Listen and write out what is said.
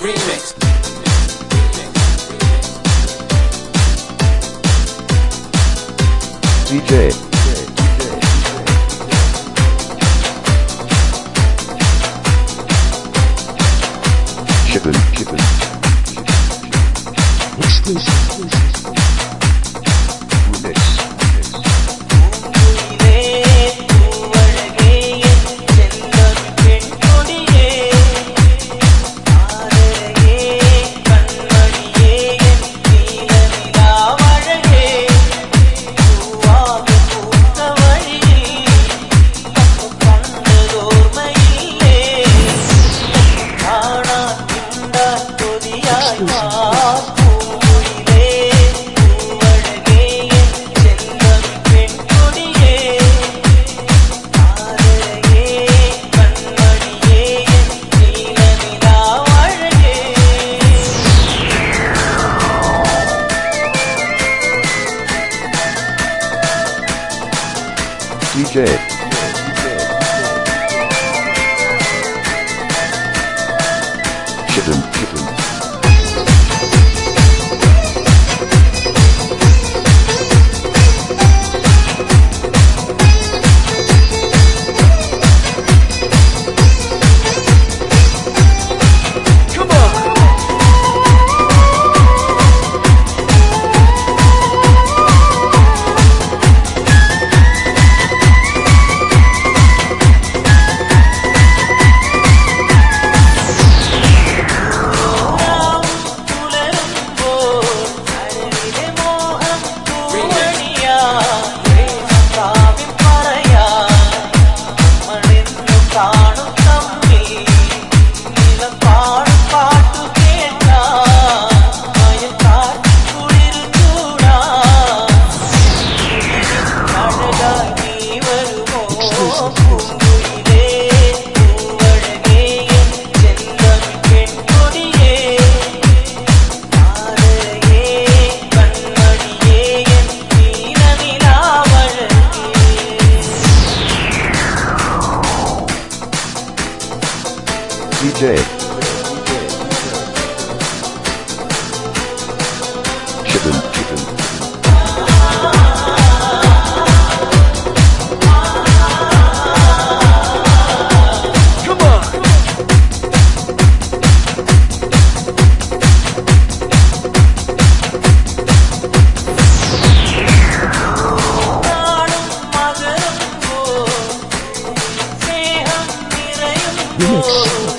Remix. DJ. Chippin', chippin'. Exclusive. exclusive. DJ. DJ. Remix.